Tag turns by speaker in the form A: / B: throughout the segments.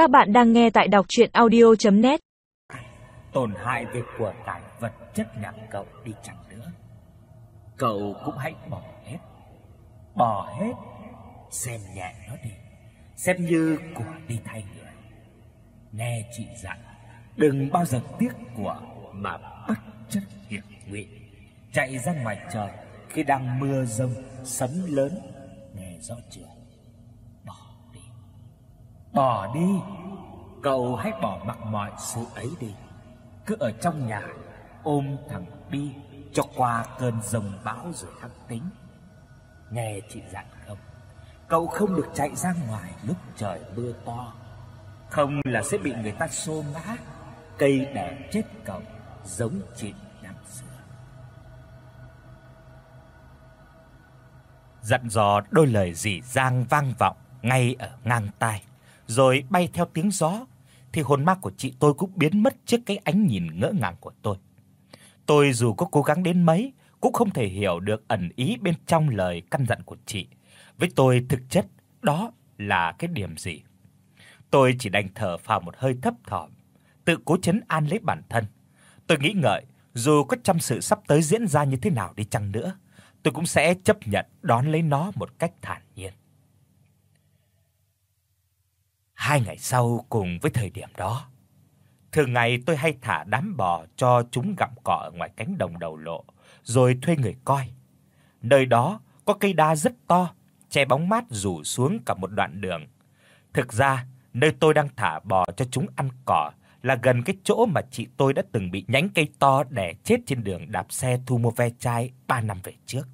A: Các bạn đang nghe tại đọc audio net
B: Tổn hại về của cải vật chất nhà cậu đi chẳng nữa, cậu cũng hãy bỏ hết. Bỏ hết, xem nhẹ nó đi, xem như của đi thay người. Nghe chị dặn, đừng bao giờ tiếc của mà bất chấp hiểm nguyện, Chạy ra ngoài trời khi đang mưa rông, sấm lớn, nghe rõ chưa? Bỏ đi. Cậu hãy bỏ mặc mọi sự ấy đi. Cứ ở trong nhà ôm thằng Bi cho qua cơn rồng bão rồi hắc tính. Nghe chị dặn không? Cậu không được chạy ra ngoài lúc trời mưa to, không là sẽ bị người ta xô ngã, cây đẻ chết cậu giống chị năm xưa. Dặn dò đôi lời dì dang vang vọng ngay ở ngang tai, rồi bay theo tiếng gió, thì hồn ma của chị tôi cũng biến mất trước cái ánh nhìn ngỡ ngàng của tôi. Tôi dù có cố gắng đến mấy cũng không thể hiểu được ẩn ý bên trong lời căn dặn của chị. Với tôi thực chất đó là cái điểm gì? Tôi chỉ đành thở phào một hơi thấp thỏm, tự cố trấn an lấy bản thân. Tôi nghĩ ngợi, dù có trăm sự sắp tới diễn ra như thế nào đi chăng nữa, tôi cũng sẽ chấp nhận đón lấy nó một cách thản nhiên. Hai ngày sau cùng với thời điểm đó, thường ngày tôi hay thả đám bò cho chúng gặm cỏ ở ngoài cánh đồng đầu lộ, rồi thuê người coi. Nơi đó có cây đa rất to, che bóng mát rủ xuống cả một đoạn đường. Thực ra, nơi tôi đang thả bò cho chúng ăn cỏ là gần cái chỗ mà chị tôi đã từng bị nhánh cây to đè chết trên đường đạp xe thu mua ve chai 3 năm về trước.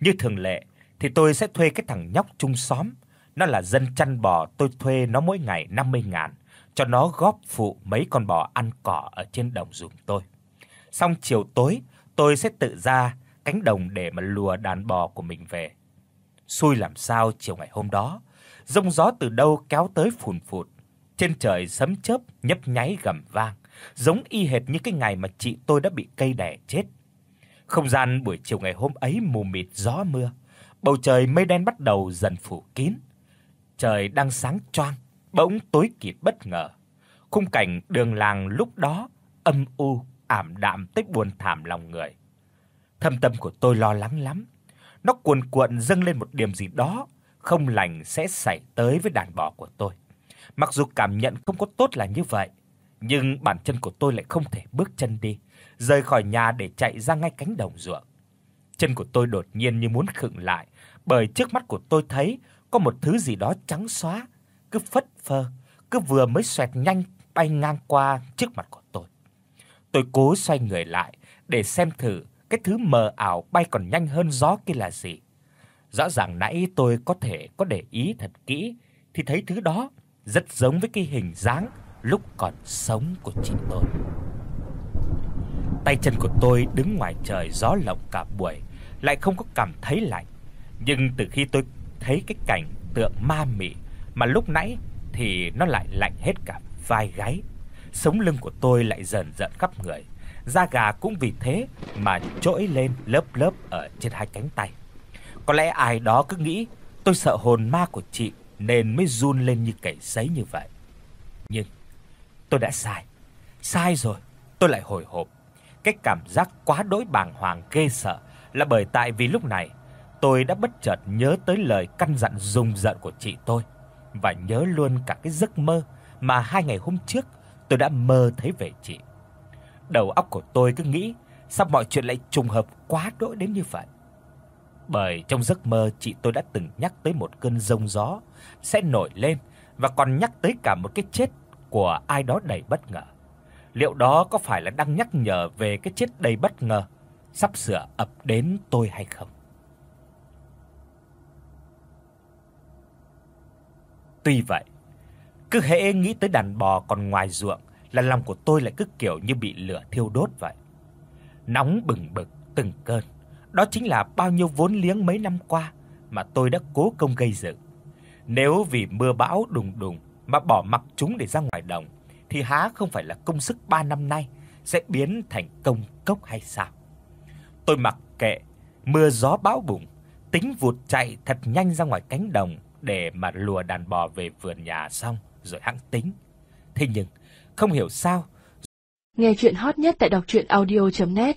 B: Như thường lệ thì tôi sẽ thuê cái thằng nhóc chung xóm, nó là dân chăn bò, tôi thuê nó mỗi ngày 50 ngàn cho nó góp phụ mấy con bò ăn cỏ ở trên đồng giùm tôi. Xong chiều tối, tôi sẽ tự ra cánh đồng để mà lùa đàn bò của mình về. Xui làm sao chiều ngày hôm đó, rông gió từ đâu kéo tới phùn phụt, trên trời sấm chớp nhấp nháy gầm vang, giống y hệt như cái ngày mà chị tôi đã bị cây đè chết. Không gian buổi chiều ngày hôm ấy mù mịt gió mưa, bầu trời mây đen bắt đầu dần phủ kín. Trời đang sáng choang, bỗng tối kịt bất ngờ. Khung cảnh đường làng lúc đó âm u, ảm đạm tới buồn thảm lòng người. Thâm tâm của tôi lo lắng lắm. Nó cuồn cuộn dâng lên một điểm gì đó không lành sẽ xảy tới với đàn bò của tôi. Mặc dù cảm nhận không có tốt là như vậy, nhưng bản chân của tôi lại không thể bước chân đi, rời khỏi nhà để chạy ra ngay cánh đồng ruộng. Chân của tôi đột nhiên như muốn khựng lại, bởi trước mắt của tôi thấy có một thứ gì đó trắng xóa, cứ phất phơ, cứ vừa mới xoẹt nhanh bay ngang qua trước mặt của tôi. Tôi cố xoay người lại để xem thử cái thứ mờ ảo bay còn nhanh hơn gió kia là gì. Rõ ràng nãy tôi có thể có để ý thật kỹ thì thấy thứ đó rất giống với cái hình dáng lúc còn sống của chính tôi. Tay chân của tôi đứng ngoài trời gió lộng cả buổi, lại không có cảm thấy lạnh. Nhưng từ khi tôi thấy cái cảnh tượng ma mị mà lúc nãy thì nó lại lạnh hết cả vai gáy. Sống lưng của tôi lại dần dần khắp người, da gà cũng vì thế mà trỗi lên lớp lớp ở trên hai cánh tay. Có lẽ ai đó cứ nghĩ tôi sợ hồn ma của chị nên mới run lên như cầy sấy như vậy. Nhưng tôi đã sai. Sai rồi, tôi lại hồi hộp. Cái cảm giác quá đỗi bàng hoàng ghê sợ là bởi tại vì lúc này tôi đã bất chợt nhớ tới lời căn dặn rùng rợn của chị tôi, và nhớ luôn cả cái giấc mơ mà hai ngày hôm trước tôi đã mơ thấy về chị. Đầu óc của tôi cứ nghĩ sao mọi chuyện lại trùng hợp quá đỗi đến như vậy. Bởi trong giấc mơ chị tôi đã từng nhắc tới một cơn rông gió sẽ nổi lên và còn nhắc tới cả một cái chết của ai đó đầy bất ngờ. Liệu đó có phải là đang nhắc nhở về cái chết đầy bất ngờ sắp sửa ập đến tôi hay không? Tuy vậy, cứ hễ nghĩ tới đàn bò còn ngoài ruộng là lòng của tôi lại cứ kiểu như bị lửa thiêu đốt vậy. Nóng bừng bực từng cơn. Đó chính là bao nhiêu vốn liếng mấy năm qua mà tôi đã cố công gây dựng. Nếu vì mưa bão đùng đùng mà bỏ mặc chúng để ra ngoài đồng thì há không phải là công sức 3 năm nay sẽ biến thành công cốc hay sao? Tôi mặc kệ mưa gió bão bùng, tính vụt chạy thật nhanh ra ngoài cánh đồng để mà lùa đàn bò về vườn nhà xong rồi hãng tính. Thế nhưng không hiểu sao,
C: Nghe chuyện hot nhất tại đọc audio net